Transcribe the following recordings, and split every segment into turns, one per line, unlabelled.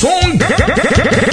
som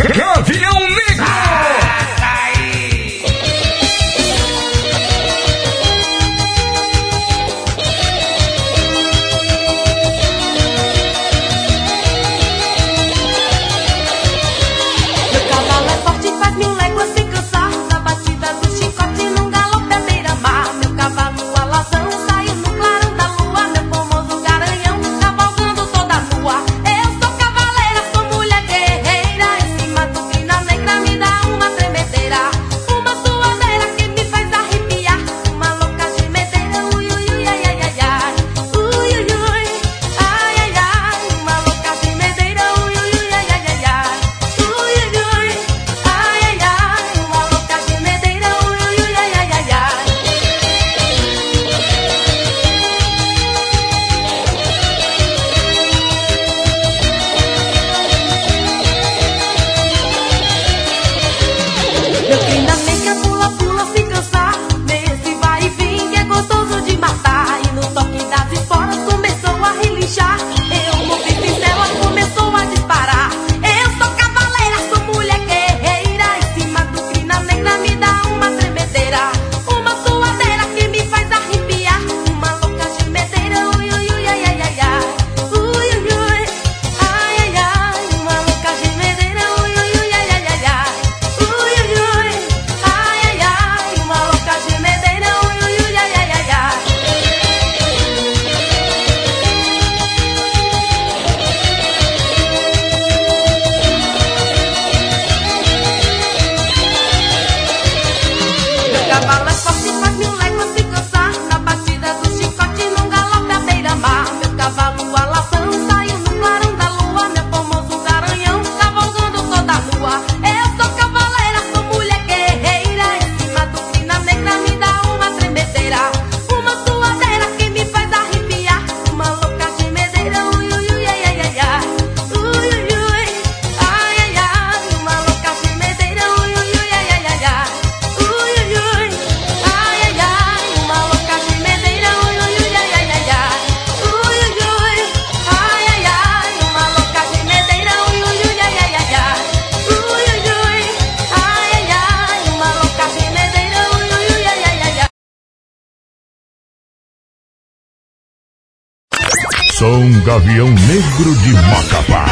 Som Gavião Negro de Macapá.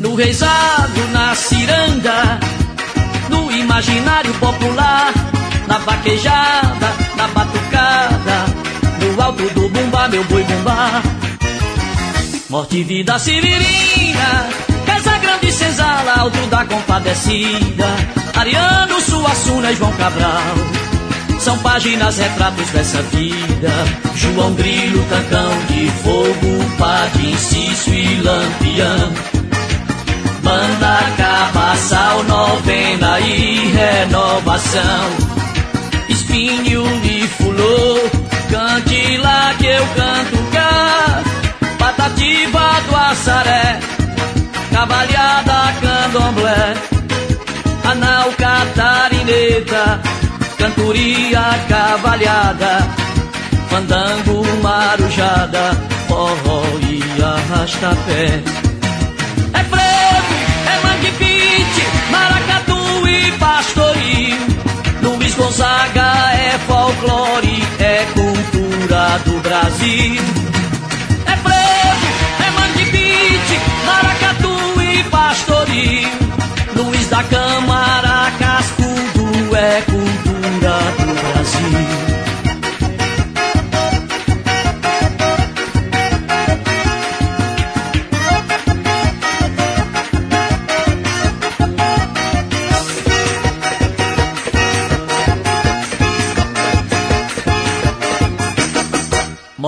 No reisado, na ciranda, no imaginário popular, na vaquejada, meu boi bumba. Morte e vida severina, casa grande senzala, alto da compadecida. Ariano, Suassuna e João Cabral. São páginas, retratos dessa vida. João Grilo, Tancão de Fogo, Padim, Cício e Lampião. Banda, Cabaçal, novena e renovação. Espinho e fulô, cante lá que eu canto cá. Patativa do Açaré, cavalhada candomblé. Anal catarineta, cantoria cavalhada. Fandango, marujada, forró e arrasta-pé. É frevo, é mangue pite, maracatu e pastoril. Luiz Gonzaga é folclore, do Brasil. É frevo, é mangue pite, maracatu e pastoril. Luiz da Câmara, cascudo, é cultura do Brasil.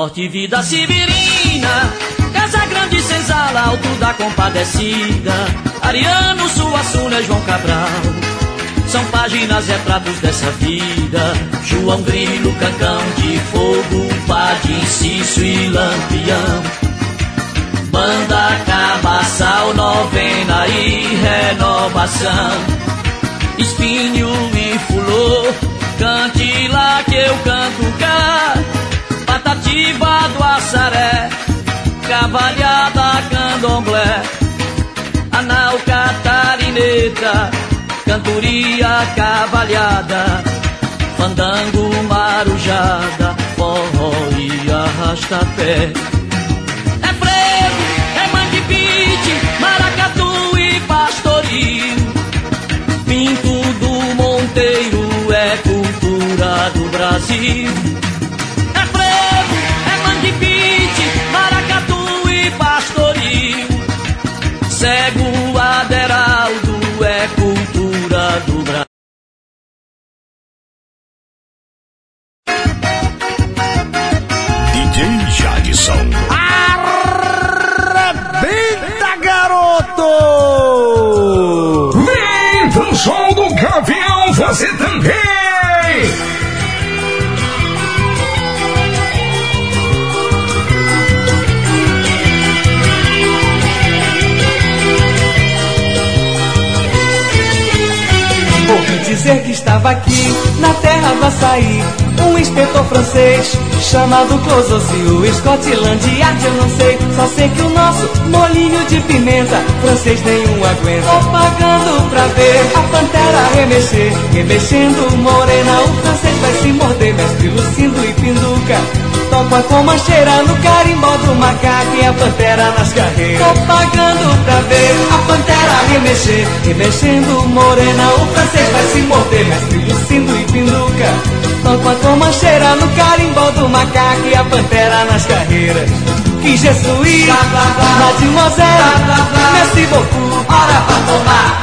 Morte e vida severina, Casa Grande Senzala, alto da compadecida. Ariano, Suassuna, João Cabral. São páginas, retratos dessa vida. João Grilo, Cancão de Fogo, Padim, Cício e Lampião. Banda Cabaçal, salvação. Espinho e fulô, cante lá que eu canto cá. Patativa do Açaré, cavalhada candomblé. Anal catarineta, cantoria cavalhada. Fandango marujada, forró e arrasta-pé. Pinto do Monteiro é cultura do Brasil.
Você também!
Dizer que estava aqui, na terra do açaí, um inspetor francês chamado Closossi. O Scotland Yard eu não sei, só sei que o nosso molinho de pimenta, francês nenhum aguenta. Tô pagando pra ver a pantera remexer, remexendo morena, o francês vai se morder, mestre Lucindo e Pinduca. Topa com mancheira no carimbó do macaco e a pantera nas carreiras. Tô pagando pra ver a pantera remexer, remexendo morena, o francês vai se morder, mestre Lucindo e Pinduca. Topa com mancheira no carimbó do macaco e a pantera nas carreiras. Que jesuí, mademoiselle, merci beaucoup, hora pra tomar.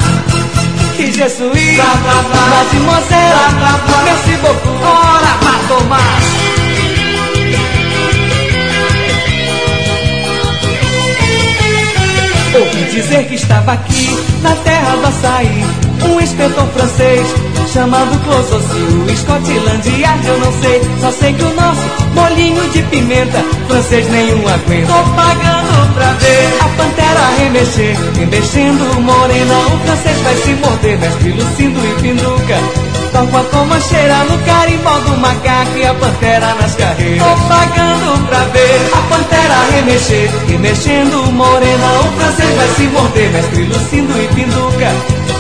Que jesuí, mademoiselle, merci beaucoup, hora pra tomar. Ouvi dizer que estava aqui, na terra do açaí, um inspetor francês chamado Closossi. O Scotland Yard eu não sei, só sei que o nosso molinho de pimenta, francês nenhum aguenta. Tô pagando pra ver a pantera remexer, remexendo morena, o francês vai se morder, mestre Lucindo e Pinduca. Topa com mancheira no carimbó do macaco e a pantera nas carreiras. Tô pagando pra ver a pantera remexer, remexendo morena, o francês vai se morder, mestre Lucindo e Pinduca.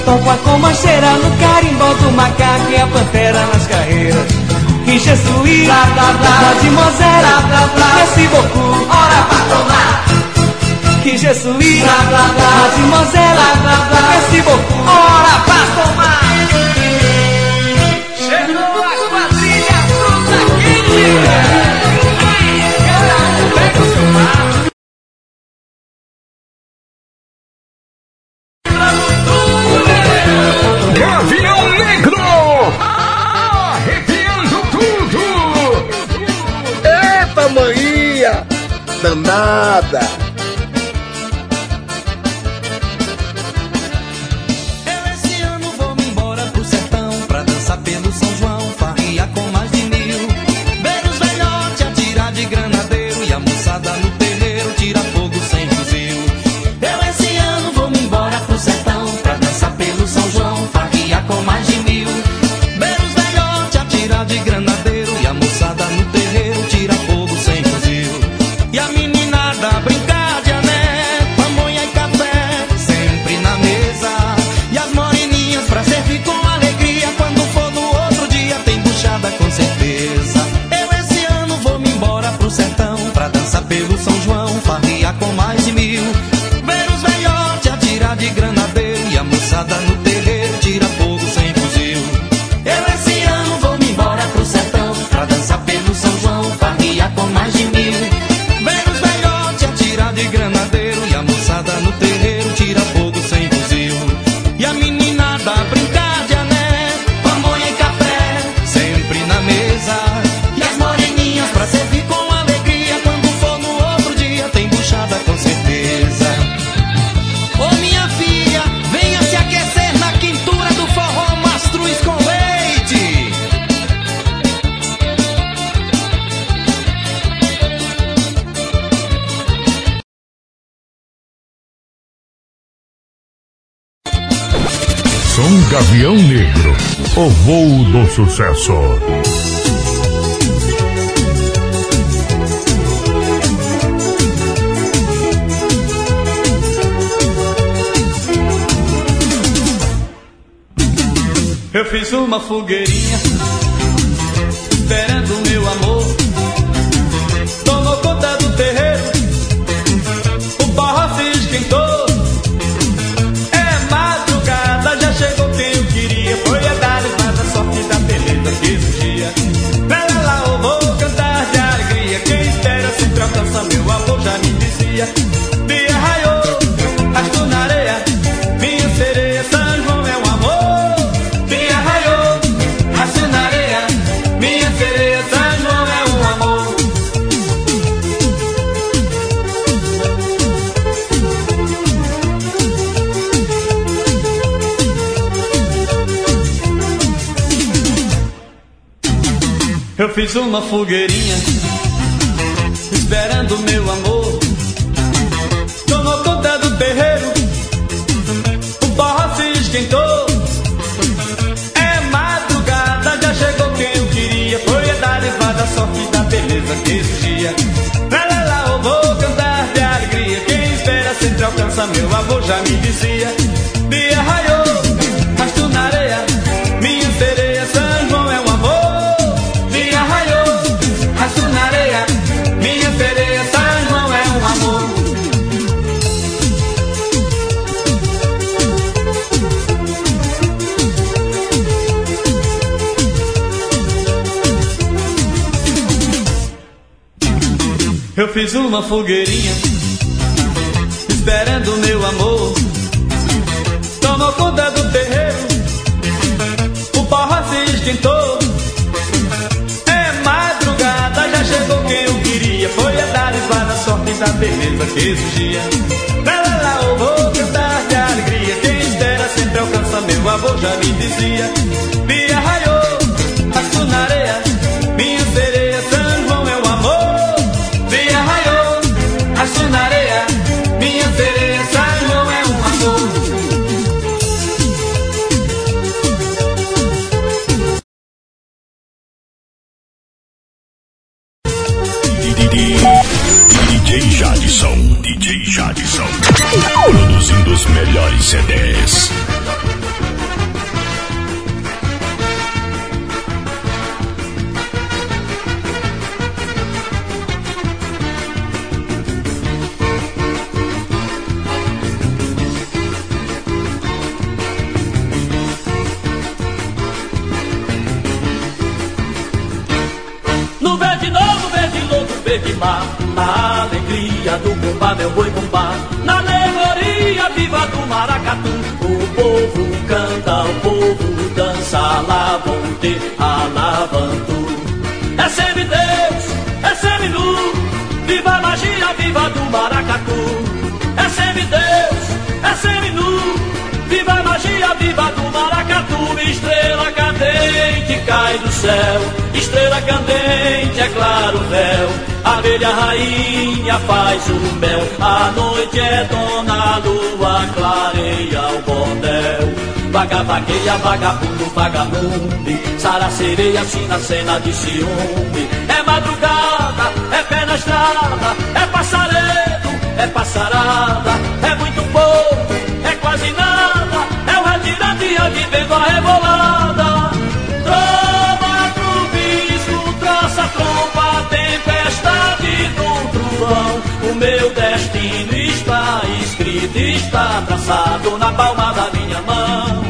Topa com mancheira no carimbó do macaco e a pantera nas carreiras. Que jesuí, blá blá blá, mademoiselle, blá blá blá, merci beaucoup, hora pra tomar. Que jesuí, blá blá blá, mademoiselle, blá blá blá, merci beaucoup, hora pra
sucesso.
Fiz uma fogueirinha Esperando meu amor. Tomou conta do terreiro O barro se esquentou. É madrugada, já chegou quem eu queria. Foi a dar levada sorte da beleza que surgia Lá, lá, lá, eu vou cantar de alegria. Quem espera sempre alcança, meu avô já me dizia. Dia raiou, fiz uma fogueirinha Esperando meu amor. Tomou conta do terreiro O barro se esquentou. É madrugada, já chegou quem eu queria. Foi a dar a sorte da beleza que surgia Lá, lá, lá, eu vou cantar de alegria. Quem espera sempre alcança, meu avô já me dizia. Dia raiou, rasto na areia
viva do maracatu Estrela cadente cai do céu. Estrela candente é claro véu. Abelha rainha faz o mel. A noite é dona, lua clareia o bordel. Vaga, vagueia, vagabundo, vagalume Sara sereia, assim na cena de ciúme. É madrugada, é pé na estrada É passaredo, é passarada vivendo a rebolada. Trova, truvisco, traça, trompa Tempestade do trovão. O meu destino está escrito Está traçado na palma da minha mão.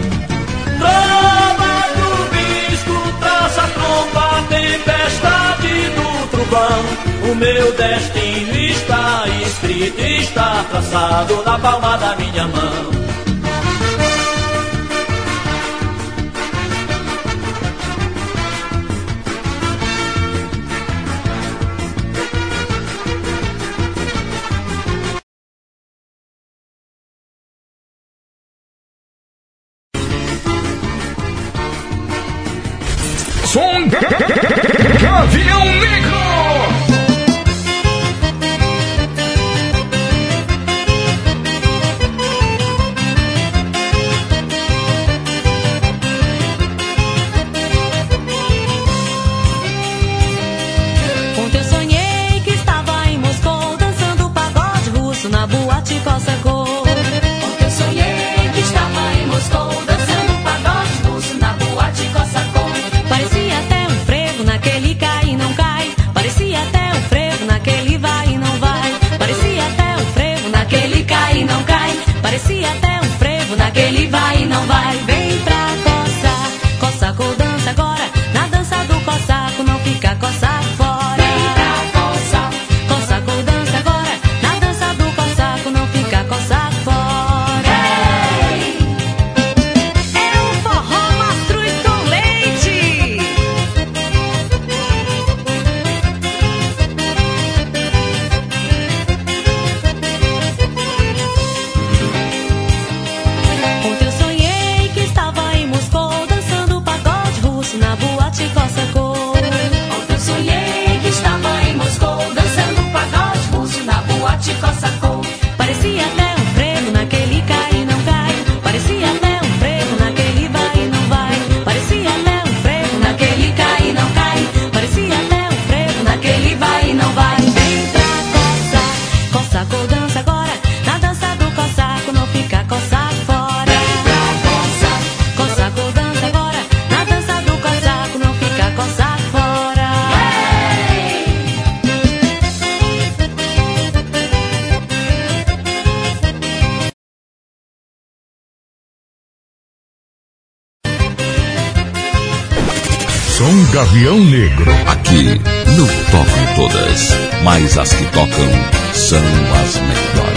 Trova, truvisco, traça, trompa Tempestade do trovão. O meu destino está escrito Está traçado na palma da minha mão
Gavião Negro.
Aqui não tocam todas, mas as que tocam são as melhores.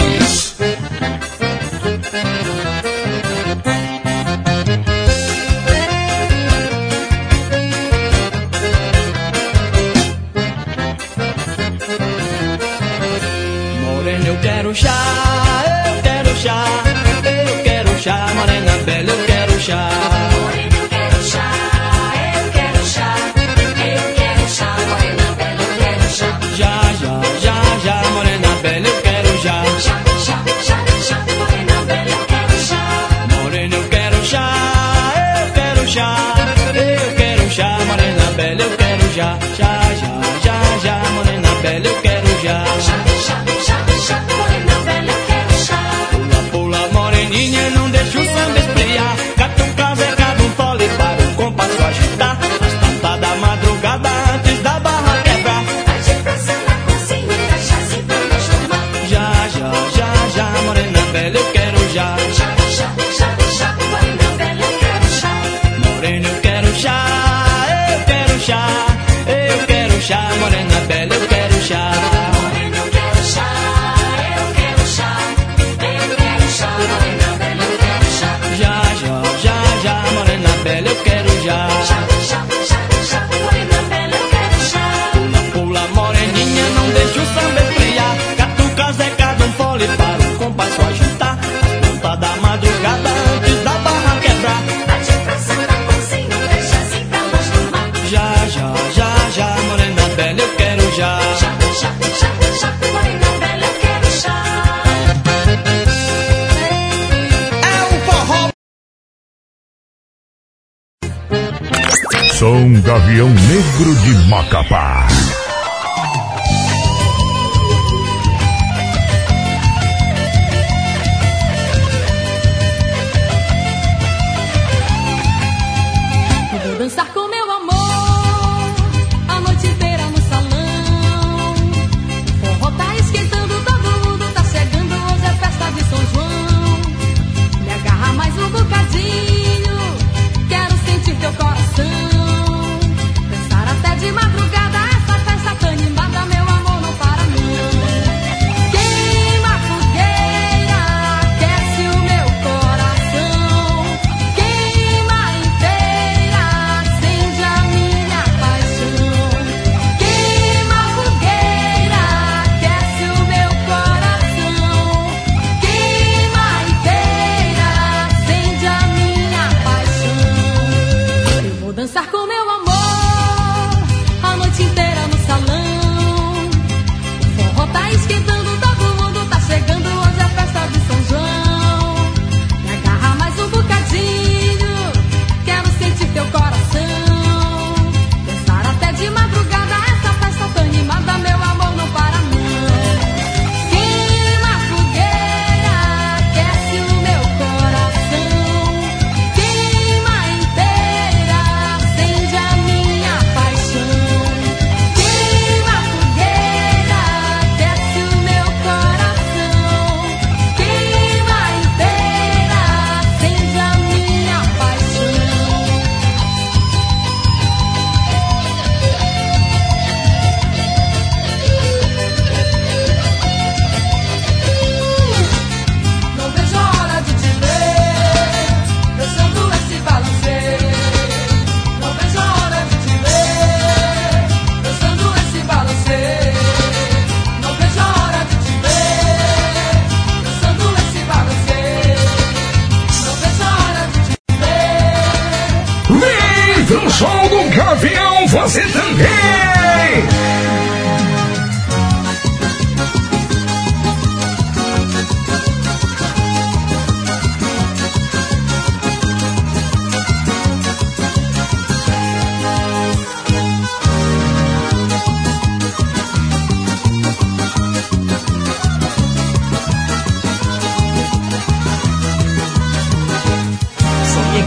são gavião negro de Macapá.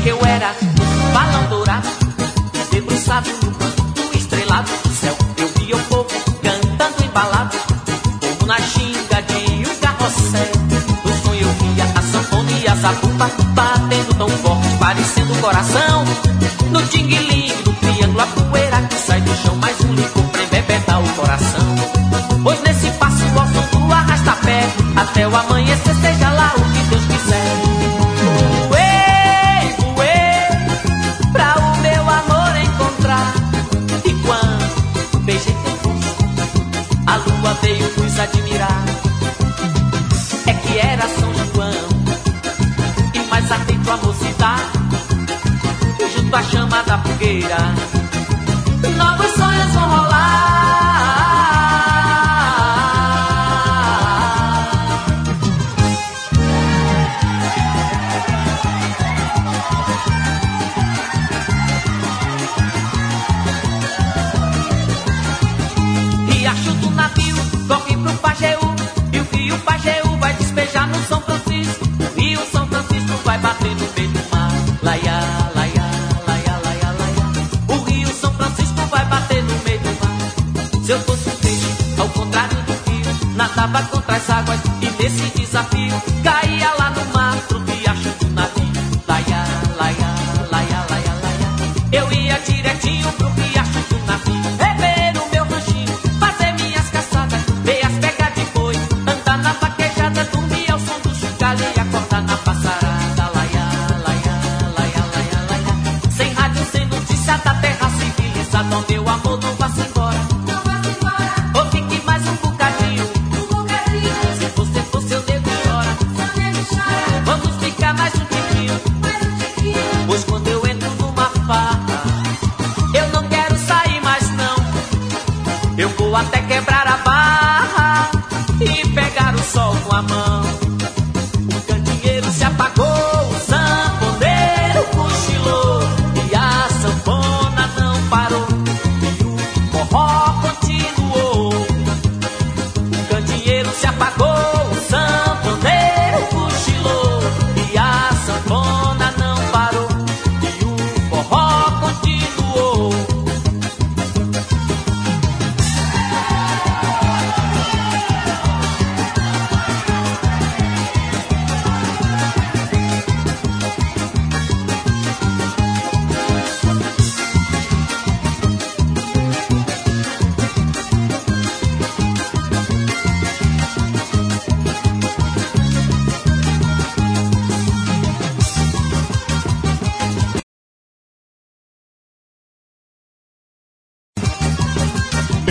que eu era um balão dourado, debruçado no canto estrelado do céu. Eu via o povo cantando embalado, como na xinga de um carrossel. No sonho eu via a sanfona e a zabumba batendo tão forte, parecendo o coração. No tingue-lingue do triângulo, a poeira que sai do chão, mais um licor dá o coração. Pois nesse passo, o som do arrasta-pé, até o amanhecer admirar é que era São João e mais atento à mocidade, junto à chama da fogueira. nadava contra as águas e nesse desafio caía lá.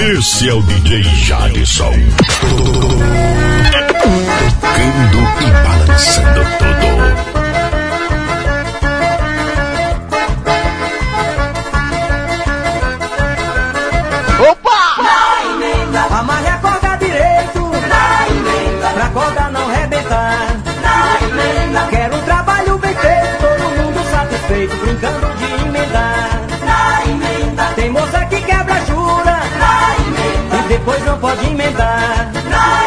Esse é o DJ Jadson. Tocando e balançando tudo.
Amarre a corda direito. Na emenda. Pra corda não rebentar. Na emenda. Quero um trabalho bem feito Todo mundo satisfeito Brincando de emendar. Na emenda. Tem moça que quebra jura depois não pode emendar.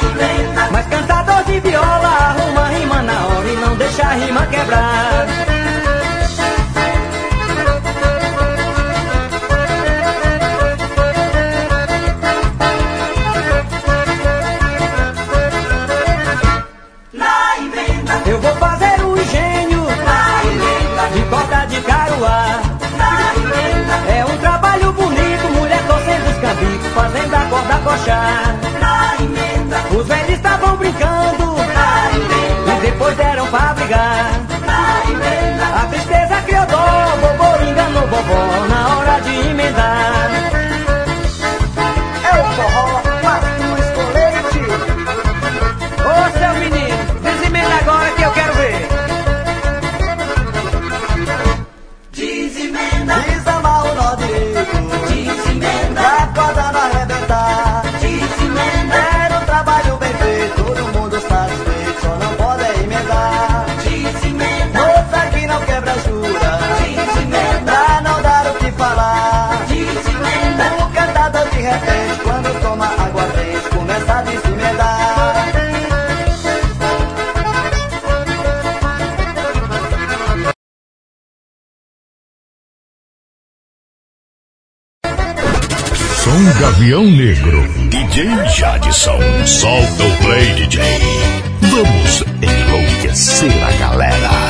Emenda. Mas cantador de viola arruma rima na hora e não deixa a rima quebrar. bico, fazendo a corda coxar, Na. Os velhos estavam brincando. Na. E depois deram pra brigar. Na. A tristeza criou dó, vovô enganou vovó na hora de emendar. Quando toma aguardente, começa a desmedar.
Som Gavião Negro, DJ Jadson, solta o play, DJ. Vamos enlouquecer a galera.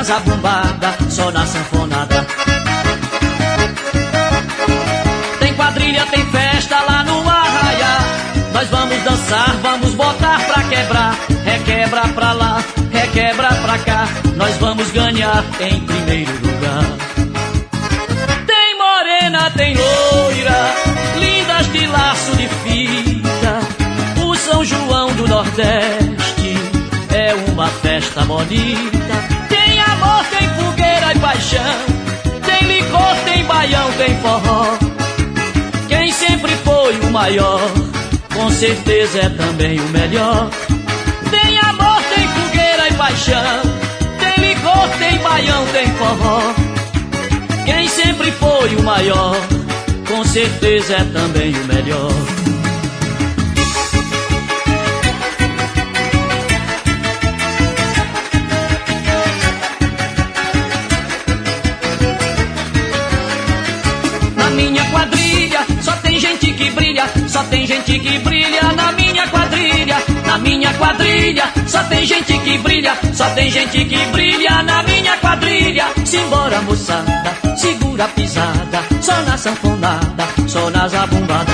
Só na zabumbada, só na sanfonada. Tem quadrilha, tem festa lá no arraia. Nós vamos dançar, vamos botar pra quebrar. Requebra pra lá, requebra pra cá. Nós vamos ganhar em primeiro lugar. Tem morena, tem loira, lindas de laço de fita. O São João do Nordeste é uma festa bonita. Paixão. Tem licor, tem baião, tem forró. Quem sempre foi o maior, com certeza é também o melhor. Tem amor, tem fogueira e paixão. Tem licor, tem baião, tem forró. Quem sempre foi o maior, com certeza é também o melhor. Brilha, só tem gente que brilha na minha quadrilha. Na minha quadrilha só tem gente que brilha, só tem gente que brilha na minha quadrilha. Simbora moçada, segura a pisada, só na sanfonada, só na zabumbada.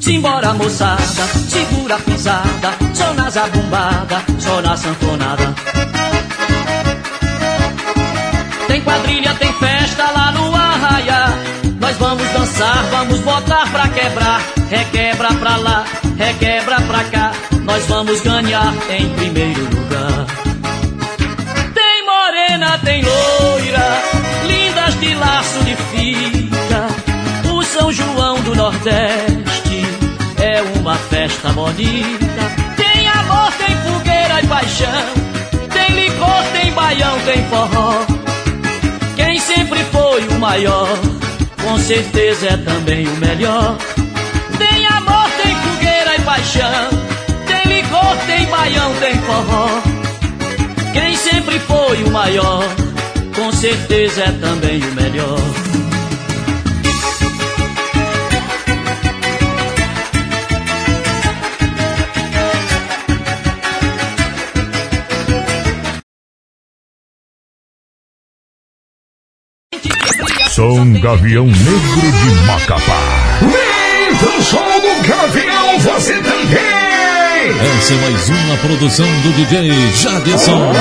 Simbora moçada, segura a pisada, só na zabumbada, só na sanfonada. Tem quadrilha, tem festa lá no arraia. Requebra pra lá, requebra pra cá. Nós vamos ganhar em primeiro lugar. Tem morena, tem loira, lindas de laço de fita. O São João do Nordeste é uma festa bonita. Tem amor, tem fogueira e paixão. Tem licor, tem baião, tem forró. Quem sempre foi o maior, com certeza é também o melhor. Paixão. Tem licor, tem baião, tem forró. Quem sempre foi o maior, com certeza é também o melhor.
Som Gavião Negro de Macapá.
Lindo som do Gavião, você
mais uma produção do DJ Jadson.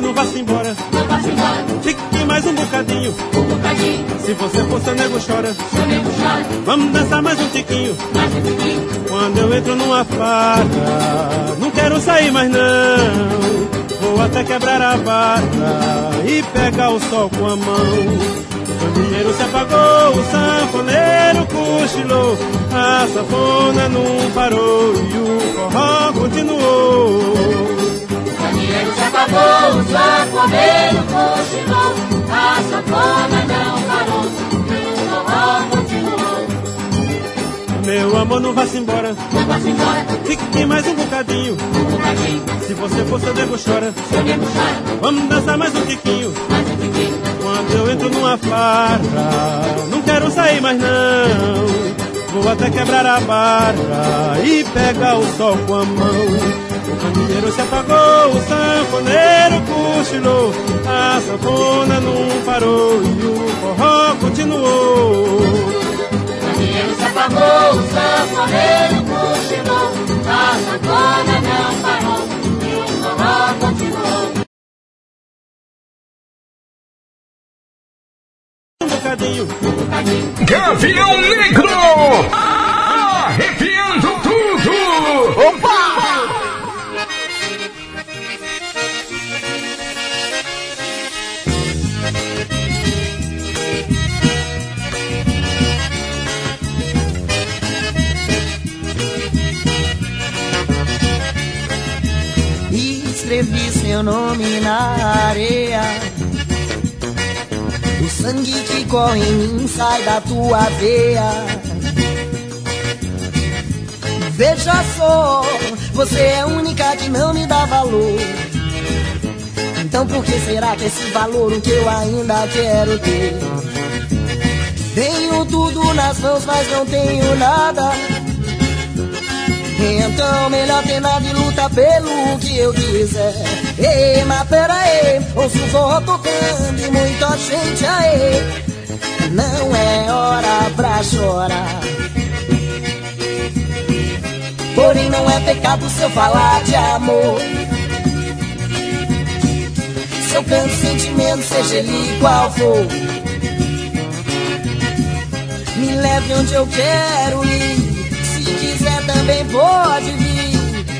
Amor, não vá-se embora.
Não vá embora,
Fique mais um bocadinho.
um bocadinho,
Se você for seu nego chora.
seu nego chora,
Vamos dançar mais um tiquinho.
mais um pouquinho.
Quando eu entro numa farra, não quero sair mais não. Vou até quebrar a barra e pegar o sol com a mão. O dinheiro se apagou, o sanfoneiro cochilou. A sanfona não parou e o forró continuou.
Dinheiro se acabou, o sanfoneiro cochilou. A sanfona não parou, o forró continuou.
Meu amor, não vá-se embora.
Não vá embora,
Fique mais um bocadinho.
um bocadinho,
Se você for seu nego chora.
seu nego chora,
Vamos dançar mais um tiquinho.
mais um pouquinho.
Quando eu entro numa farra, não quero sair mais não. Vou até quebrar a barra e pegar o sol com a mão. O candeeiro se apagou, o sanfoneiro cochilou. A sanfona não parou e o forró continuou.
O dinheiro se apagou, o sanfoneiro cochilou. A sanfona não parou, e o forró continuou.
Um bocadinho.
Gavião Negro!
Escrevi seu nome na areia. O sangue que corre em mim sai da tua veia. Veja só, você é a única que não me dá valor. Então por que será que esse valor o que eu ainda quero ter? Tenho tudo nas mãos, mas não tenho nada. Então melhor ter nada e luta pelo que eu quiser. Ei, mas pera aí, ouço o forró tocando e muita gente aí Não é hora pra chorar. Porém não é pecado se eu falar de amor. Se eu canto sentimento, seja ele qual for. Me leve onde eu quero ir também pode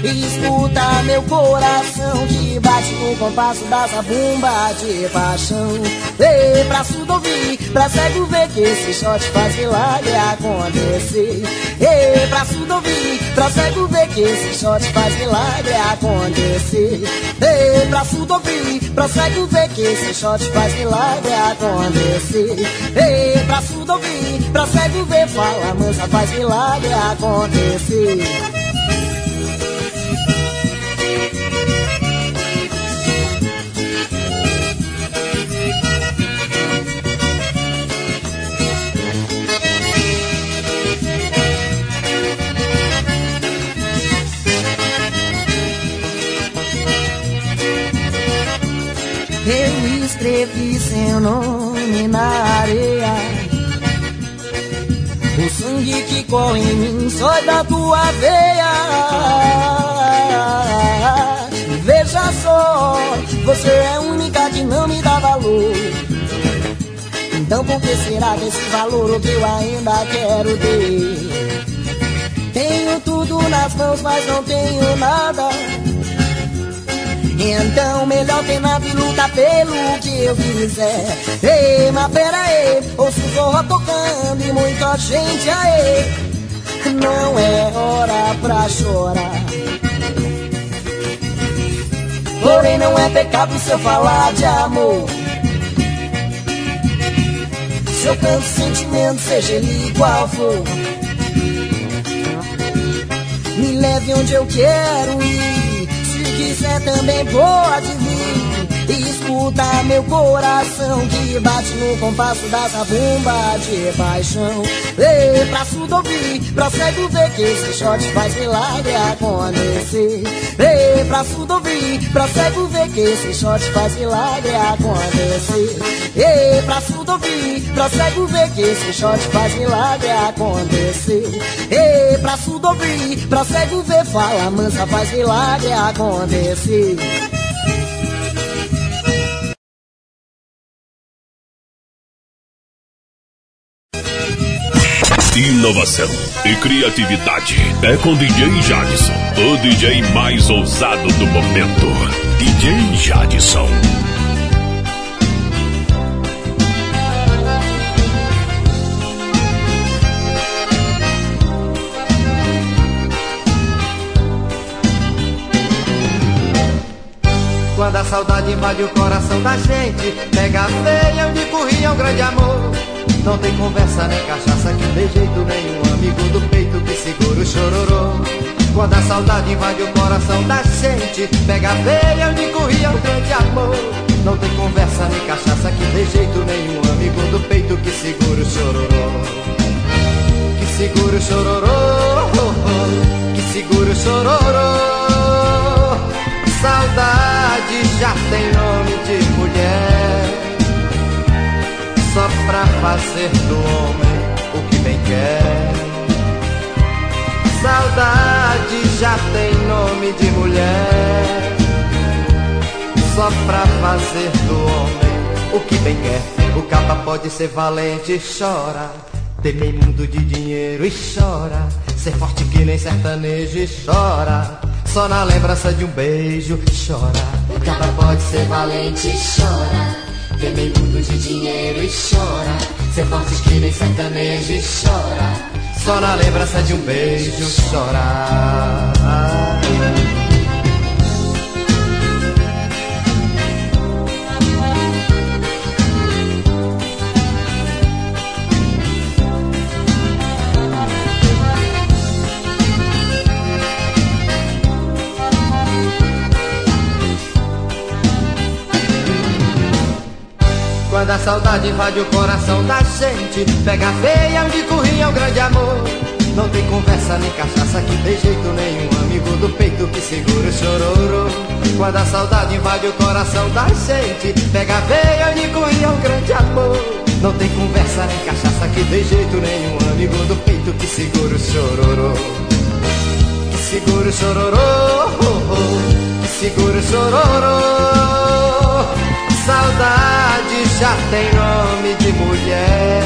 escuta meu coração Que bate no compasso dessa bomba de paixão. Ei, pra surdo ouvir, pra cego ver Que esse shot faz milagre acontecer. Ei, pra surdo ouvir, pra cego ver Que esse shot faz milagre acontecer. Ei, pra surdo ouvir, pra cego ver Que esse shot faz milagre acontecer. Ei, pra surdo ouvir, pra cego ver Fala mansa, faz milagre acontecer escrevi seu nome na areia. O sangue que corre em mim só da tua veia. Veja só, você é única que não me dá valor. Então por que será que esse valor o que eu ainda quero ter? Tenho tudo nas mãos, mas não tenho nada então melhor nada e lutar pelo que eu quiser Ei, mas pera aí, ouço forró tocando e muita gente aí. Não é hora pra chorar. Porém não é pecado se eu falar de amor. Se eu canto sentimento, seja ele qual for. Me leve onde eu quero ir quiser também pode vir e escuta meu coração que bate no compasso dessa bomba de paixão. Ei, pra surdo ouvir, pra cego ver que esse shot faz milagre acontecer. Ei, pra surdo ouvir, pra cego ver que esse shot faz milagre acontecer. Ei, pra surdo ouvir, pra cego ver que esse shot faz milagre acontecer. Ei, pra surdo ouvir, pra cego ver, fala mansa, faz milagre acontecer.
Inovação e criatividade é com DJ Jadson, o DJ mais ousado do momento. DJ Jadson.
Quando a saudade invade o coração da gente Pega a feia onde corria um grande amor Não tem conversa nem cachaça que dê jeito nenhum Amigo do peito que segura o chororô. Quando a saudade invade o coração da gente Pega a feia onde corria um grande amor. Não tem conversa nem cachaça que dê jeito nenhum Amigo do peito que segura o chororô. Que segura o chororô Que segura o chororô. Saudade já tem nome de mulher Só pra fazer do homem o que bem quer. Saudade já tem nome de mulher. Só pra fazer do homem o que bem quer. O capa pode ser valente e chora. Temer mundo de dinheiro e chora. Ser forte que nem sertanejo e chora. Só na lembrança de um beijo chora.
O capa pode ser valente e chora. Ter meio mundo de dinheiro e chora. Ser forte que nem sertanejo e chora.
Só na lembrança de um beijo chora. Quando a saudade invade o coração da gente Pega feia onde corria o grande amor. Não tem conversa nem cachaça que dê jeito nenhum. Amigo do peito que segura o chororô. Quando a saudade invade o coração da gente Pega feia onde corria o grande amor. Não tem conversa nem cachaça que dê jeito nenhum. Amigo do peito que segura o chororô. Que segura o chororô Que segura o chororô. Saudade já tem nome de mulher.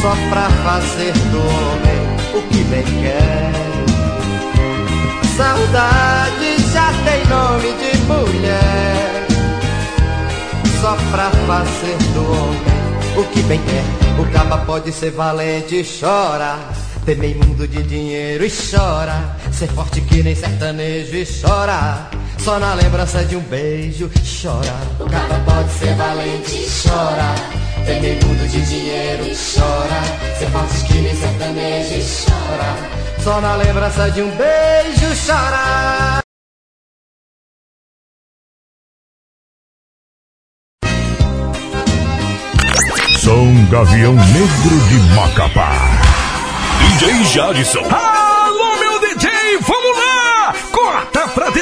Só pra fazer do homem o que bem quer. Saudade já tem nome de mulher. Só pra fazer do homem o que bem quer. O caba pode ser valente e chora. Ter meio mundo de dinheiro e chora. Ser forte que nem sertanejo e chora só na lembrança de um beijo chora.
O capa pode ser valente e chora. Ter meio mundo de dinheiro e chora. Ser forte que nem sertanejo e chora.
Só na lembrança de um beijo chora.
Som Gavião Negro de Macapá.
DJ Jadson.
Alô,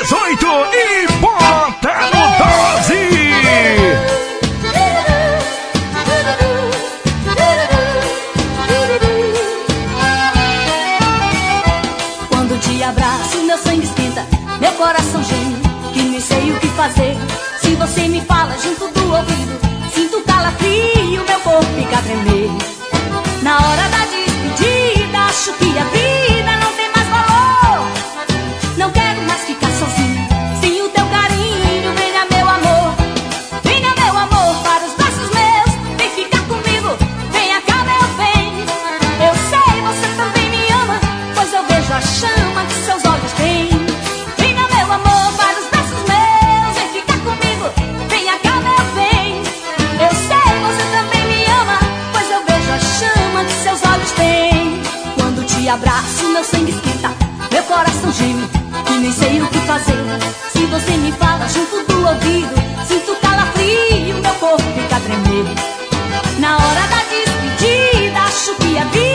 18 e bota no 12!
Quando te abraço, meu sangue esquenta, meu coração geme, que nem sei o que fazer. Se você me fala junto do ouvido, sinto calafrio, meu corpo fica a tremer. Na hora da despedida, acho que a abraço, meu sangue esquenta, meu coração geme, e nem sei o que fazer. Se você me fala junto do ouvido, sinto calafrio, meu corpo fica a tremer. Na hora da despedida, acho que a vida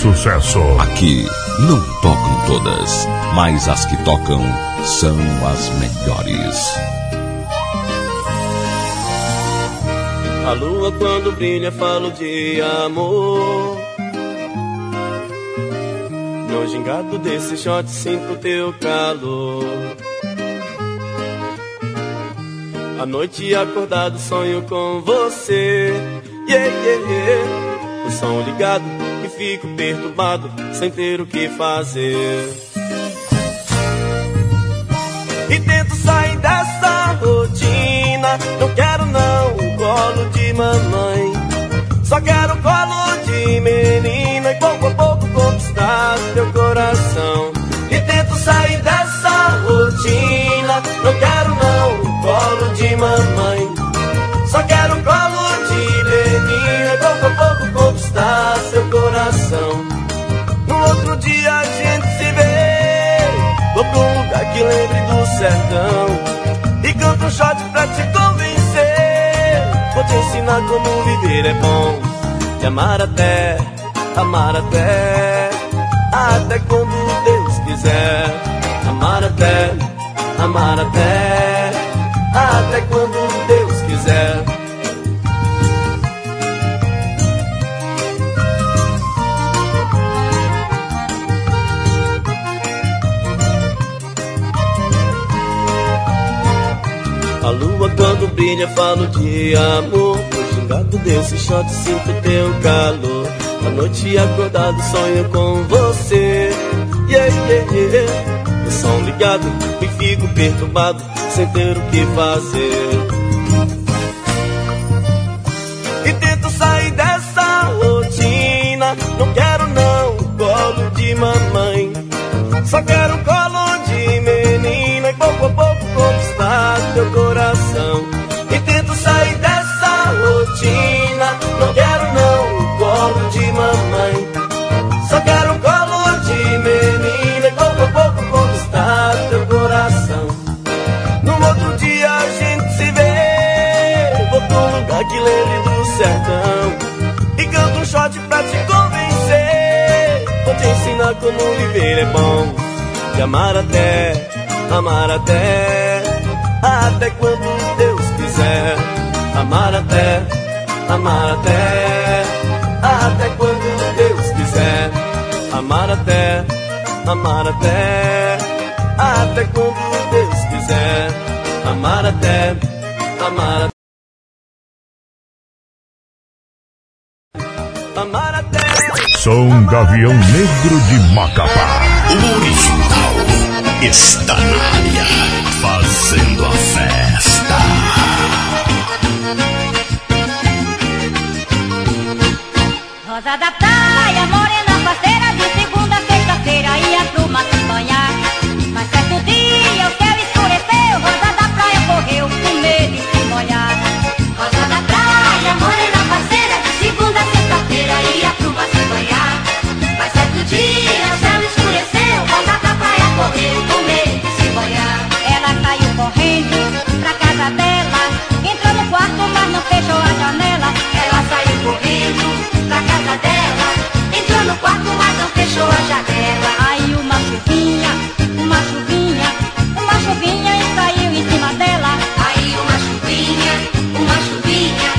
sucesso.
Aqui não tocam todas, mas as que tocam são as melhores.
A lua quando brilha falo de amor No gingado desse shot sinto teu calor À noite acordado sonho com você yeah, yeah, yeah. O som ligado fico perturbado sem ter o que fazer e tento sair dessa rotina. Não quero não um colo de mamãe, só quero um colo de menina e pouco a pouco conquistar teu coração. E tento sair dessa rotina. Não quero não um colo de mamãe, que lembre do sertão E canto um shot pra te convencer. Vou te ensinar como viver é bom E amar até, amar até Até quando Deus quiser. Amar até, amar até Até quando brilha falo de amor. No gingado desse shot sinto teu calor. À noite acordado sonho com você. Yeah, yeah, yeah. O som ligado e fico perturbado Sem ter o que fazer. E tento sair dessa rotina. Não quero não um colo de mamãe. Só quero um colo como viver é bom. De amar até, amar até Até quando Deus quiser. Amar até, amar até Até quando Deus quiser. Amar até, amar até Até quando Deus quiser. Amar até, amar até
Som Gavião Negro de Macapá.
O original está na área, fazendo a festa.
quarto, mas não fechou a janela. Aí uma chuvinha, uma chuvinha, uma chuvinha e caiu em cima dela. Aí uma chuvinha, uma chuvinha,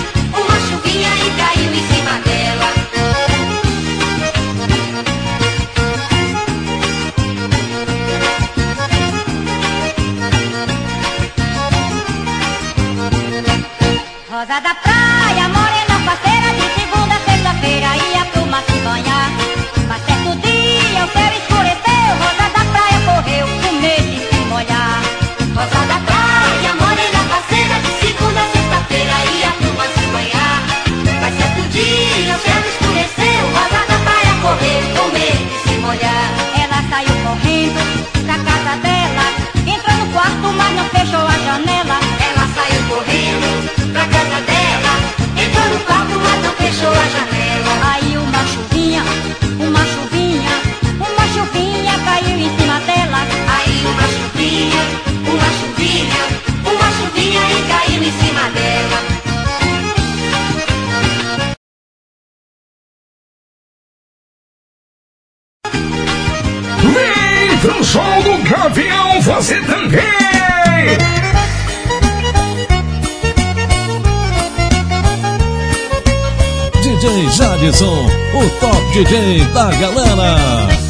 uma chuvinha e caiu em cima dela.
Rosa da praia. você também.
DJ Jadson, o top DJ da galera.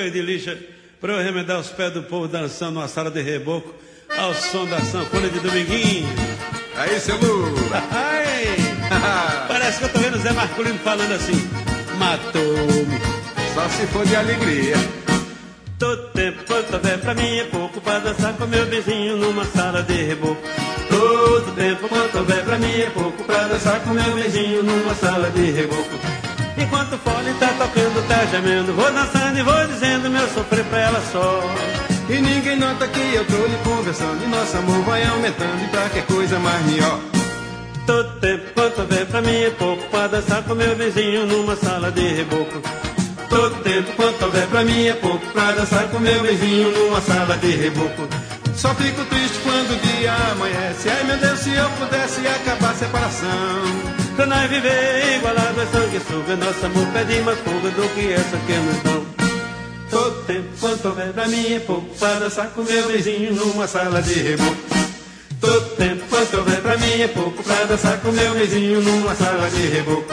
cheio de
lixa para eu remendar os pés do povo dançando numa sala de reboco ao som da sanfona de Dominguinho.
Aí, seu Lula!
Parece que eu tô vendo Zé Marculino falando assim: Matou-me.
Só se for de alegria.
Todo tempo quanto houver pra mim é pouco pra dançar com meu vizinho numa sala de reboco. Todo tempo quanto houver pra mim é pouco pra dançar com meu vizinho numa sala de reboco. Enquanto o fole tá tocando, tá gemendo. Vou dançando e vou dizendo meu sofrer pra ela só.
E ninguém nota que eu tô lhe conversando. E nosso amor vai aumentando e pra que coisa mais melhor?
Todo tempo quanto vem pra mim é pouco. Pra dançar com meu vizinho numa sala de reboco. Todo tempo quanto houver pra mim é pouco. Pra dançar com meu vizinho numa sala de reboco.
Só fico triste quando o dia amanhece. Ai meu Deus, se eu pudesse acabar a separação.
Pra nós viver igualado é sanguessuga Nosso amor pede uma fuga do que essa que nos dão.
Todo tempo quanto houver pra mim é pouco Pra dançar com meu vizinho numa sala de reboco Todo tempo quanto houver pra mim é pouco Pra dançar com meu vizinho numa sala de reboco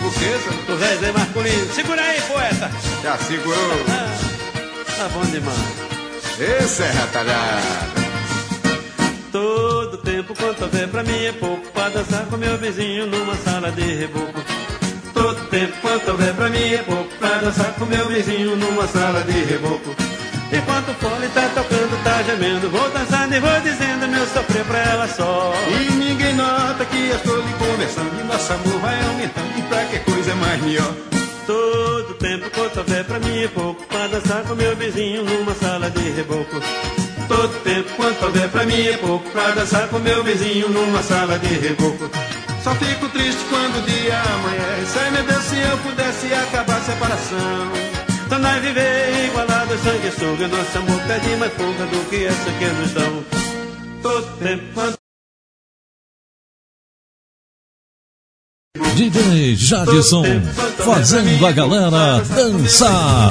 Por que, tu O é masculino Segura aí, poeta.
Já segurou.
Ah, tá bom demais.
Esse é retalhado
Todo tempo quanto houver pra mim é pouco. Pra dançar com meu vizinho numa sala de reboco.
Todo tempo quanto houver pra mim é pouco. Pra dançar com meu vizinho numa sala de reboco.
Enquanto o fole tá tocando, tá gemendo Vou dançando e vou dizendo meu sofrer pra ela só.
E ninguém nota que eu estou lhe conversando E nosso amor vai aumentando. E pra que coisa mais melhor?
Todo tempo quanto houver pra mim é pouco. Pra dançar com meu vizinho numa sala de reboco
Todo tempo quanto houver pra mim é pouco. Pra dançar com meu vizinho numa sala de reboco. Só fico triste quando o dia amanhece. Ai meu Deus, se eu pudesse acabar a separação.
Então nós viver igualado sangue e suga. Nosso amor pede mais fuga do que essa que nos dão. Todo tempo quanto
DJ Jadson fazendo a galera dançar.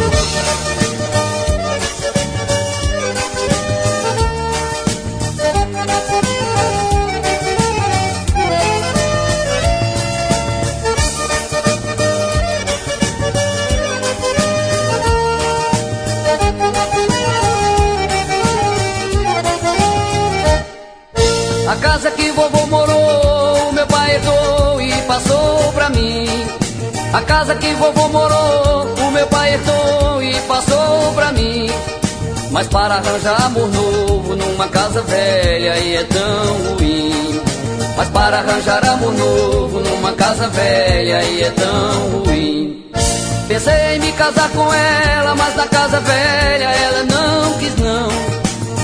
A casa que vovô morou, o meu pai herdou e passou pra mim. Mas para arranjar amor novo numa casa velha e é tão ruim. Mas para arranjar amor novo numa casa velha e é tão ruim. Pensei em me casar com ela, mas na casa velha ela não quis não.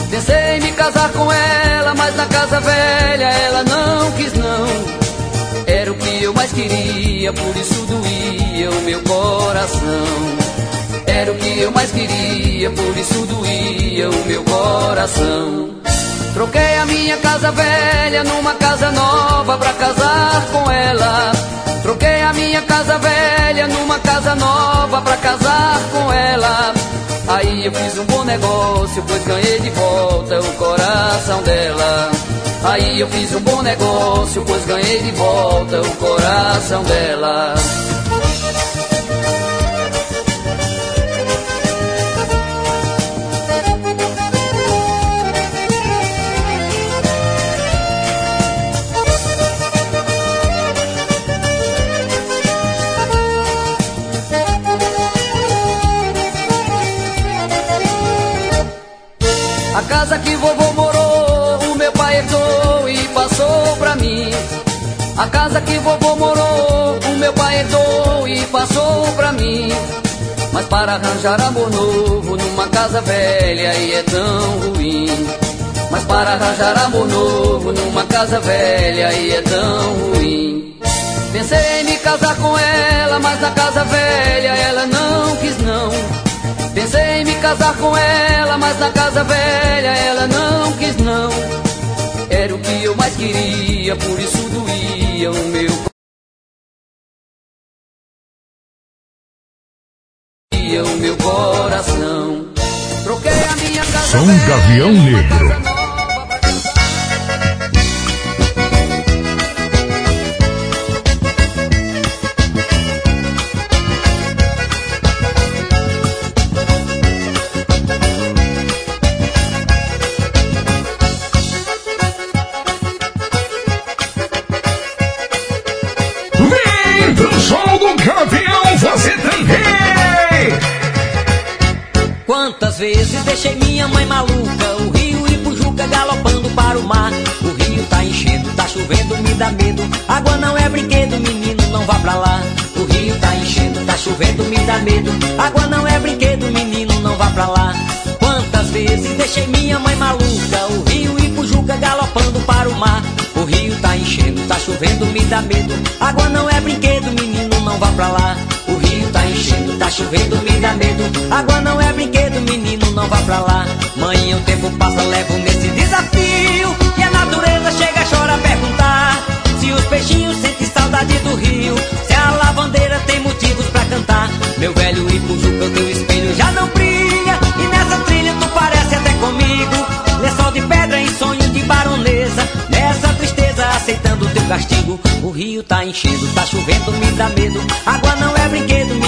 Pensei em me casar com ela, mas na casa velha ela não quis não. Eu mais queria, por isso doía o meu coração. Era o que eu mais queria, por isso doía o meu coração. Troquei a minha casa velha numa casa nova pra casar com ela. Troquei a minha casa velha numa casa nova pra casar com ela. Aí eu fiz um bom negócio, pois ganhei de volta o coração dela. Aí eu fiz um bom negócio, pois ganhei de volta o coração dela. A casa que vovô A casa que vovô morou, o meu pai herdou e passou pra mim. Mas para arranjar amor novo numa casa velha e é tão ruim. Mas para arranjar amor novo numa casa velha e é tão ruim. Pensei em me casar com ela, mas na casa velha ela não quis não. Pensei em me casar com ela, mas na casa velha ela não quis não. Era o que eu mais queria, por isso doía o meu doía o meu coração. Troquei a minha casa
Gavião Negro.
Quantas vezes deixei minha mãe maluca, o rio e Pujuca galopando para o mar. O rio tá enchendo, tá chovendo, me dá medo. Água não é brinquedo, menino, não vá pra lá. O rio tá enchendo, tá chovendo, me dá medo. Água não é brinquedo, menino, não vá pra lá. Quantas vezes deixei minha mãe maluca, o rio e Pujuca galopando para o mar. O rio tá enchendo, tá chovendo, me dá medo. Água não é brinquedo, menino, não vá pra lá tá enchendo, tá chovendo, me dá medo. Água não é brinquedo, menino, não vá pra lá. Manhã o tempo passa, levo nesse desafio. E a natureza chega, chora perguntar: Se os peixinhos sentem saudade do rio, se a lavandeira tem motivos pra cantar. Meu velho Ipujuca,
o teu espelho já não brilha. E nessa trilha tu parece até comigo. Lençol de pedra em sonho de baronesa. Nessa tristeza aceitando teu castigo. O rio tá enchendo, tá chovendo, me dá medo. Água não é brinquedo, me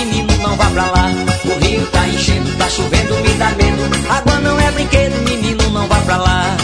vá pra lá. O
rio tá enchendo, tá chovendo, me
dá medo. Água não é brinquedo, menino, não vá pra lá.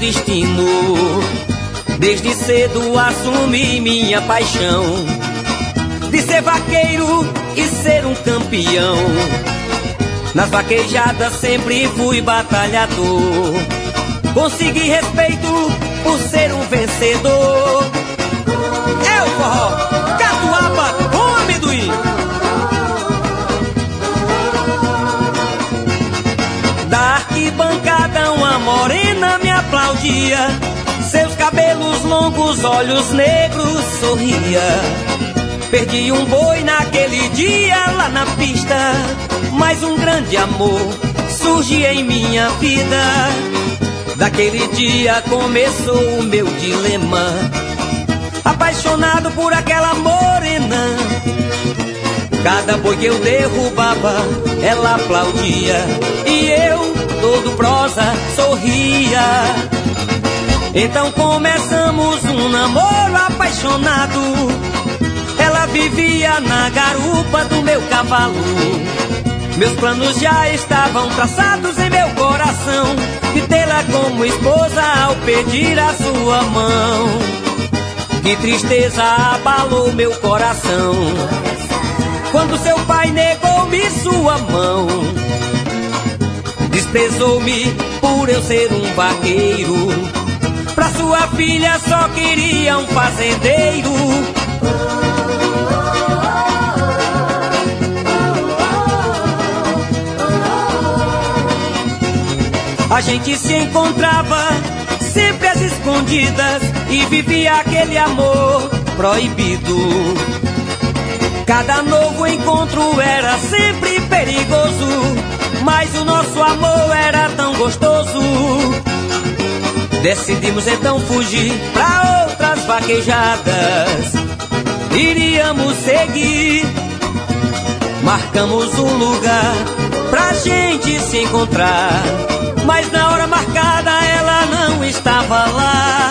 Destino. Desde cedo assumi minha paixão de ser vaqueiro e ser um campeão. Nas vaquejadas sempre fui batalhador. Consegui respeito por ser um vencedor. É o forró, catuaba com amendoim. Da arquibancada uma morena Seus cabelos longos, olhos negros, sorria. Perdi um boi naquele dia lá na pista. Mas um grande amor surge em minha vida. Daquele dia começou o meu dilema. Apaixonado por aquela morena. Cada boi que eu derrubava, ela aplaudia. E eu, todo prosa, sorria. Então começamos um namoro apaixonado. Ela vivia na garupa do meu cavalo. Meus planos já estavam traçados em meu coração. De tê-la como esposa ao pedir a sua mão. Que tristeza abalou meu coração. Quando seu pai negou-me sua mão. Desprezou-me por eu ser um vaqueiro. Sua filha só queria um fazendeiro. A gente se encontrava sempre às escondidas e vivia aquele amor proibido. Cada novo encontro era sempre perigoso, mas o nosso amor era tão gostoso. Decidimos então fugir pra outras vaquejadas. Iríamos seguir, marcamos um lugar pra gente se encontrar. Mas na hora marcada ela não estava lá.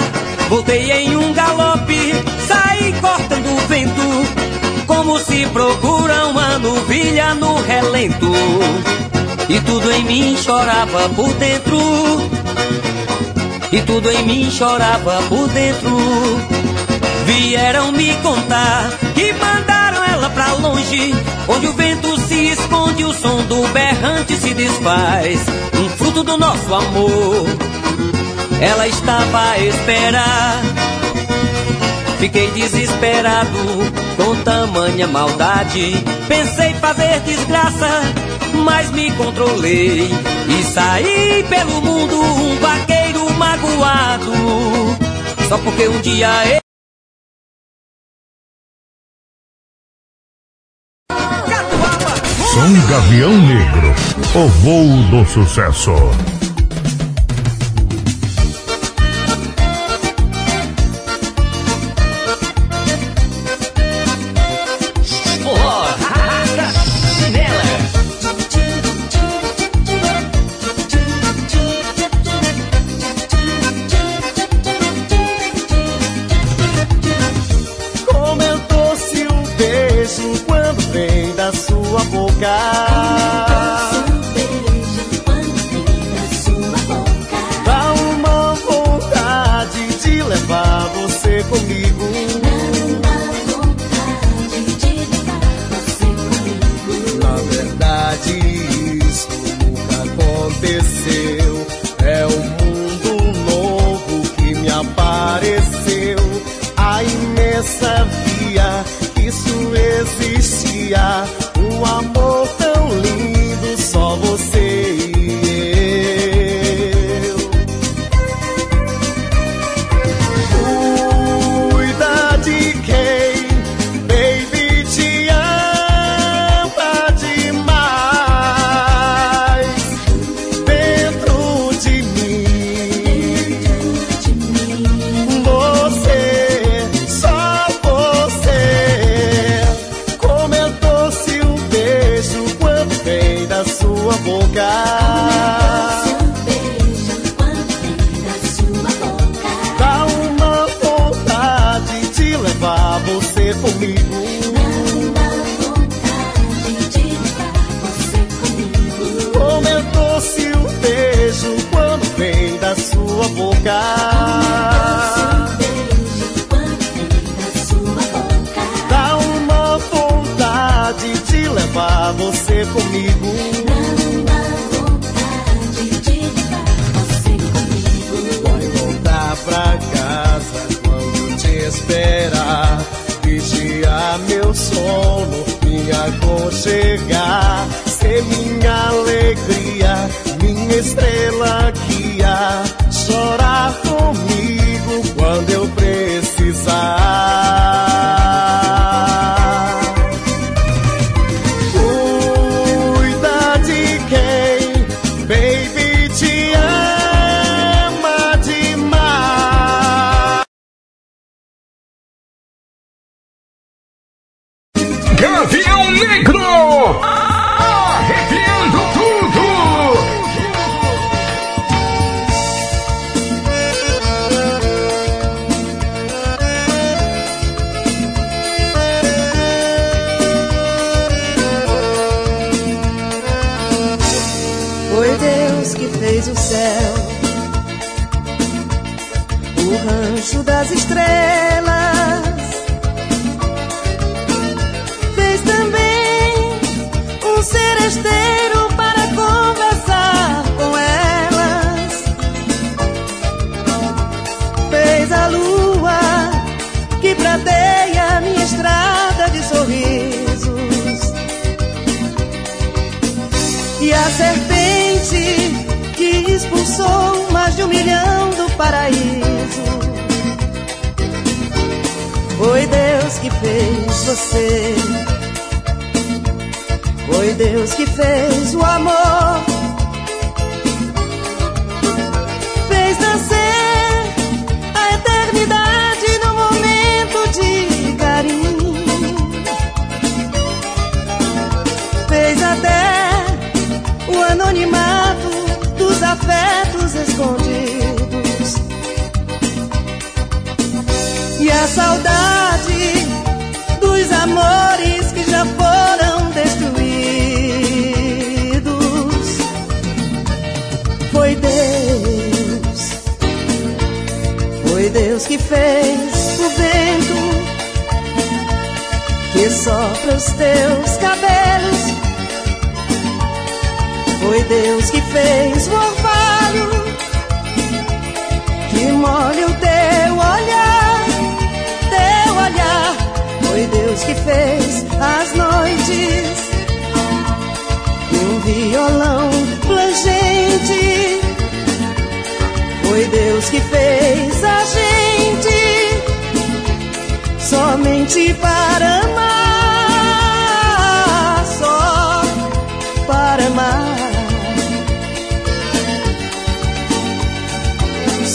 Voltei em um galope, saí cortando o vento, como se procura uma novilha no relento. E tudo em mim chorava por dentro. E tudo em mim chorava por dentro. Vieram me contar que mandaram ela pra longe, onde o vento se esconde, o som do berrante se desfaz. Um fruto do nosso amor ela estava a esperar. Fiquei desesperado com tamanha maldade. Pensei fazer desgraça, mas me controlei e saí pelo mundo um vaqueiro magoado. Só porque um dia eu.
Som Gavião Negro, o voo do sucesso.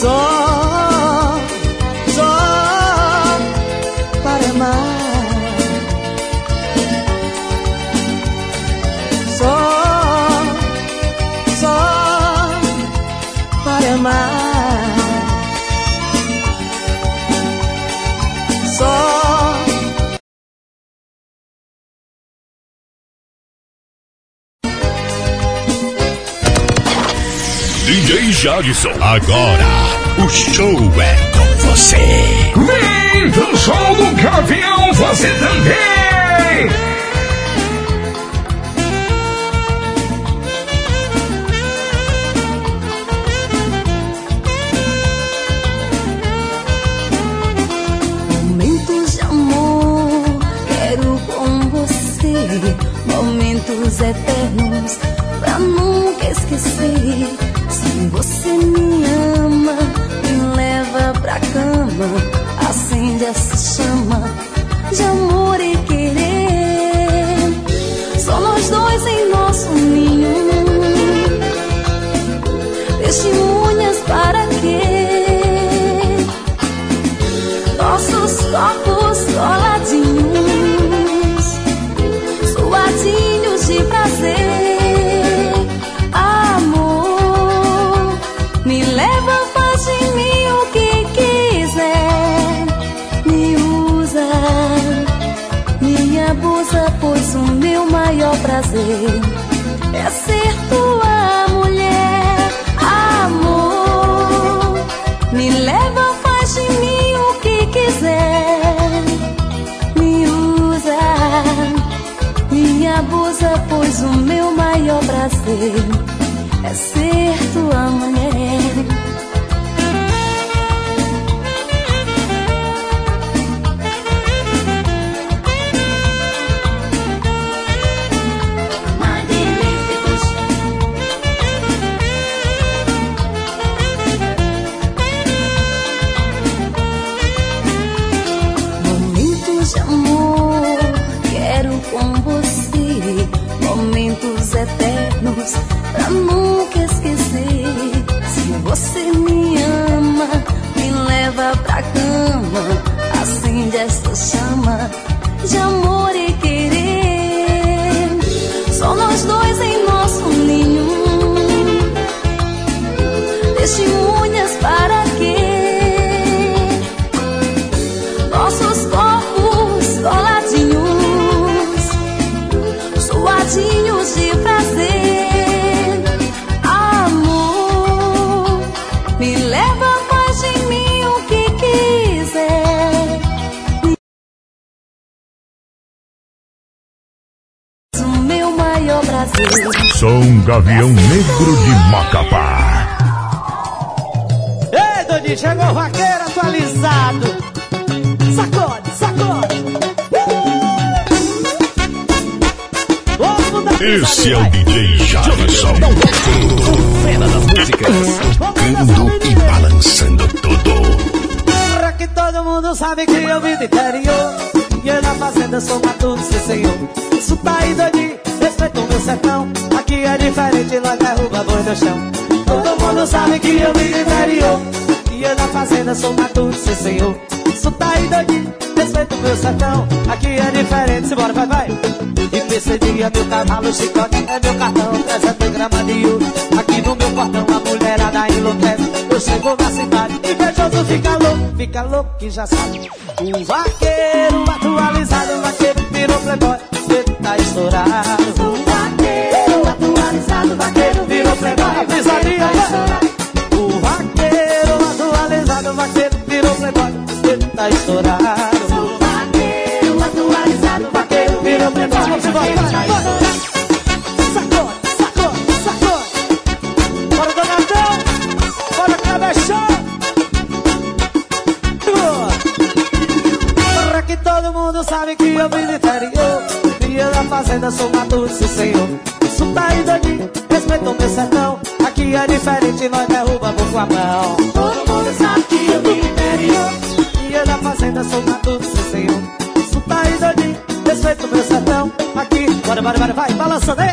Só,
Jadson. Agora, o show é com você.
Vem pro show do Gavião, você também!
Momentos de amor, quero com você. Momentos eternos, você me ama, me leva pra cama. Acende essa chama de amor e querer. Só nós dois em nosso ninho. Testemunhas prazer é ser tua mulher. Amor, me leva, faz de mim o que quiser. Me usa, me abusa, pois o meu maior prazer é ser tua mulher. Testemunhas para quê? Nossos corpos coladinhos, suadinhos de prazer. Amor, me leva, faz de mim o que quiser. O meu maior prazer.
Sou um gavião negro de Macapá.
Chegou o vaqueiro atualizado. Sacode, sacode.
Esse é o DJ Jadson. Fena das músicas. Tocando e balançando tudo.
que todo mundo sabe que eu vim do interior E eu na fazenda sou matuto, sim senhor Isso tá aí doidinho, respeito o meu sertão. Aqui é diferente, nós derruba boi no chão. Todo mundo sabe que eu do interior. E eu na fazenda sou matuto, sim senhor. Isso tá aí doidinho, respeito o meu sertão. Aqui é diferente, simbora, vai, vai. E percebi é meu cavalo, chicote é meu cartão. 300 gramas de ouro Aqui no meu portão. A mulherada enlouquece. Eu chego na cidade, invejoso fica louco. Fica louco que já sabe. O vaqueiro atualizado, o vaqueiro virou playboy. Ele tá estourado playboy Pisadinha, O vaqueiro atualizado, o vaqueiro virou playboy Ele tá estourado. O vaqueiro atualizado, o vaqueiro virou playboy Vamos embora, vai, que todo mundo sabe que eu vim do interior Dia da fazenda, sou matuto, sim senhor Isso tá aí doidinho, respeita o meu sertão. Aqui é diferente, nós derruba com a mão Todo mundo sabe que eu vim interior. Dia da fazenda, sou matuto, sim senhor. Isso tá aí doidinho, respeita o meu sertão. Aqui, bora, bora, bora, vai, balançando aí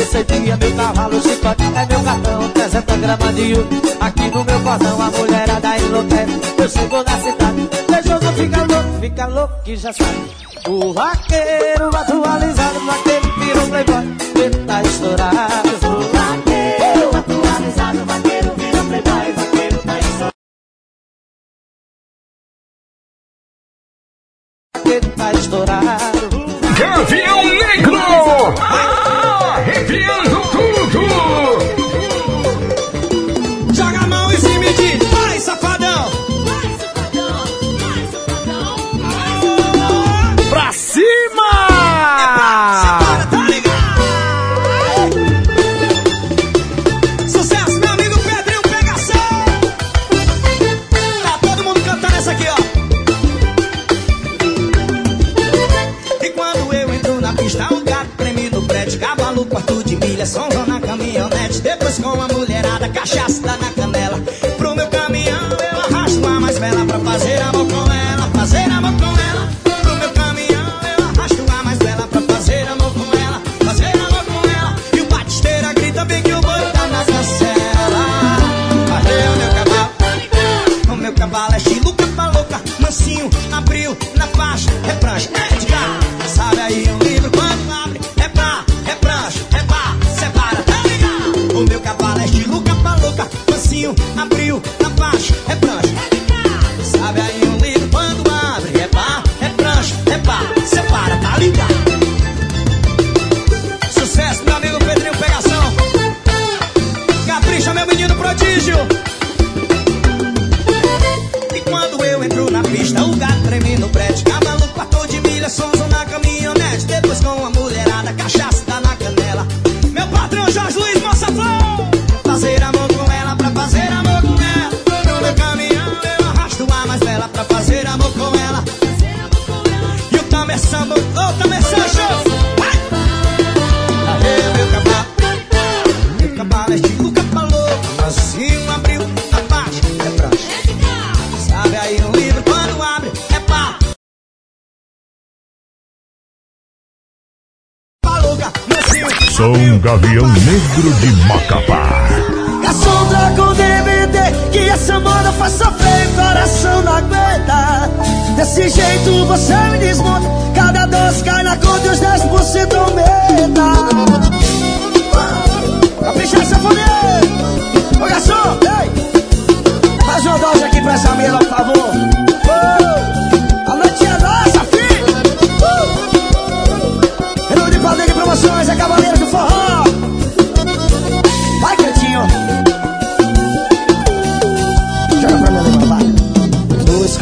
esse dia meu cavalo chicote é meu cartão. 300 gramas de ouro Aqui no meu cordão a mulherada enlouquece. Eu chego na cidade, beijoso fica louco Fica louco que já sabe. O vaqueiro atualizado vaqueiro virou playboy tá estourado. Vaqueiro atualizado vaqueiro virou playboy vaqueiro tá estourado. Tá estourado
milha, somzão na caminhonete. Depois com a mulherada, cachaça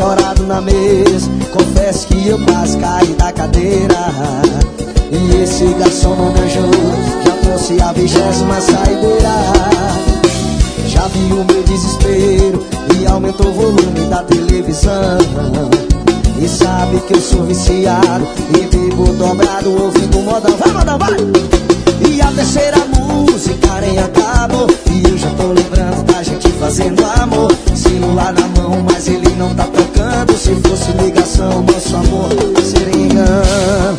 Tô escorado na mesa. Confesso que eu quase caí da cadeira. E esse garçom não me ajuda. Já trouxe a vigésima saideira. Já vi o meu desespero. E aumentou o volume da televisão. E sabe que eu sou viciado. E bebo dobrado ouvindo modão. Vai, modão, vai! E a terceira música nem acabou E eu já tô lembrando da gente fazendo amor Celular na mão, mas ele não tá tocando. Se fosse ligação, nosso amor seria engano.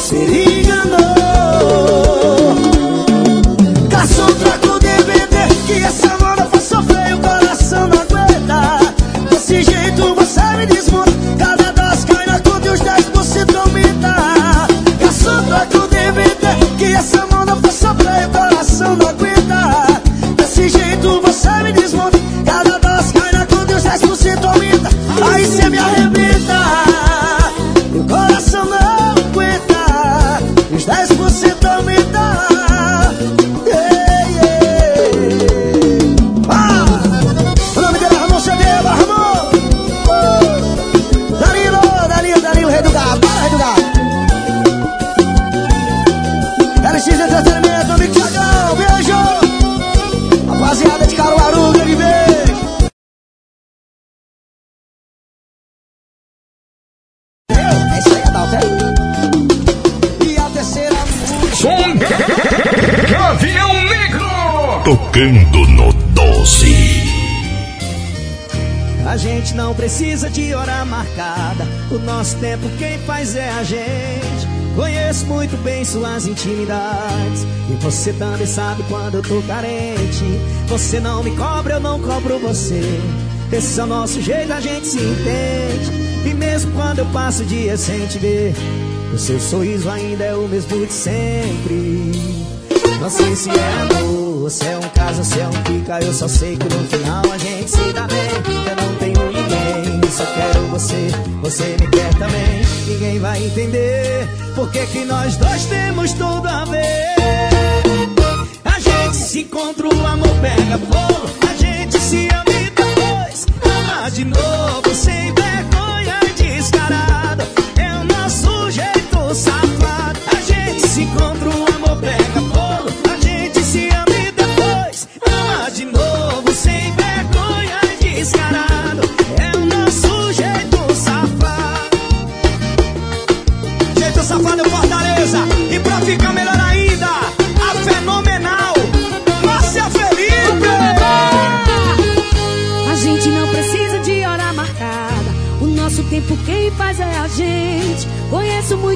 Seria engano. Garçom, você
também sabe quando eu tô carente. Você não me cobra, eu não cobro você. Esse é o nosso jeito, a gente se entende. E mesmo quando eu passo o dia sem te ver, o seu sorriso ainda é o mesmo de sempre. Não sei se é amor, se é um caso, se é um pica. Eu só sei que no final a gente se dá bem. Eu não tenho ninguém, só quero você. Você me quer também. Ninguém vai entender por que, que nós dois temos tudo a ver. Se encontra, o amor pega fogo. A gente se ama e depois ama de novo.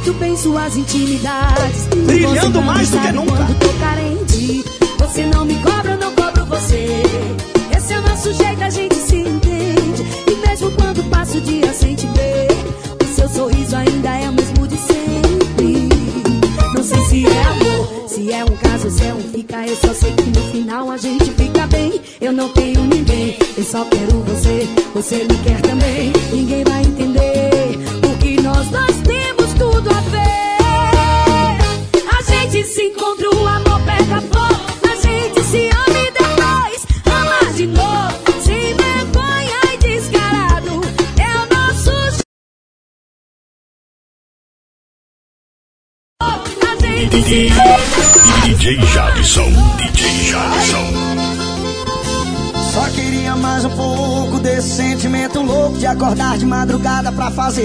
Muito bem suas intimidades.
Brilhando mais do que nunca.
Quando tô carente, você não me cobra, eu não cobro você. Esse é o nosso jeito, a gente se entende. E mesmo quando passo o dia sem te ver, o seu sorriso ainda é o mesmo de sempre. Não sei se é amor, se é um caso, se é um fica. Eu só sei que no final a gente fica bem. Eu não tenho ninguém, eu só quero você. Você me quer também. Ninguém vai entender,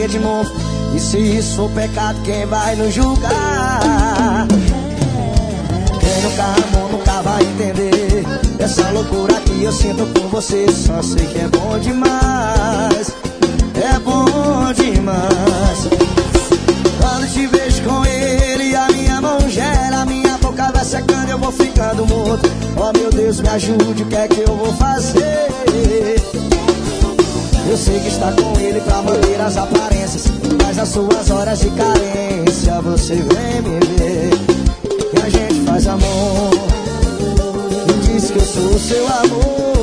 fazer de novo. E se isso for pecado, quem vai nos julgar? Quem nunca amou nunca vai entender. Essa loucura que eu sinto por você, só sei que é bom demais. É bom demais. Quando te vejo com ele, a minha mão gela, a minha boca vai secando, eu vou ficando morto. Oh meu Deus, me ajude, o que é que eu vou fazer? Eu sei que está com ele pra manter as aparências, mas nas suas horas de carência você vem me ver. E a gente faz amor, e diz que eu sou seu amor.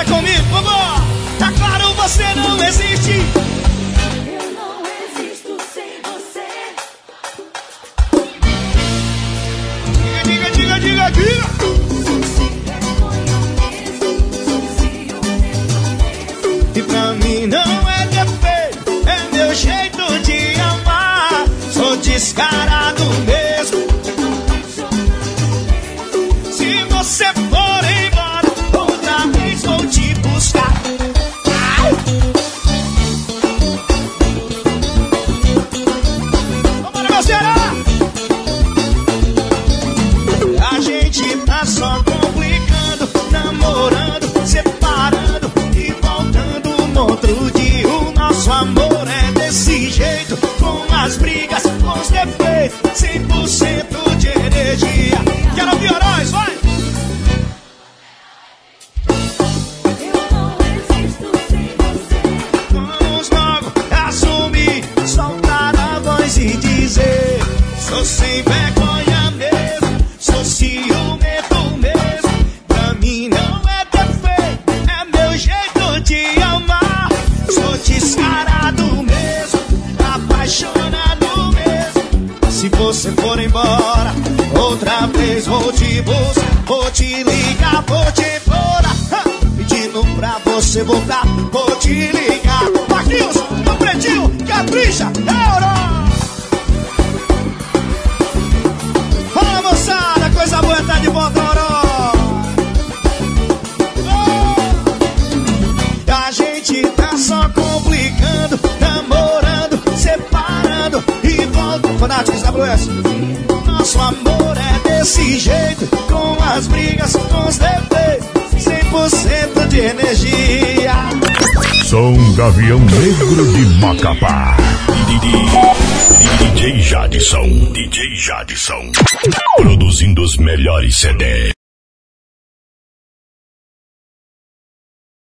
canta comigo, vamos! Tá claro, você não existe.
Legião Negro de Macapá. DJ Jadson, DJ Jadson, produzindo os melhores CDs.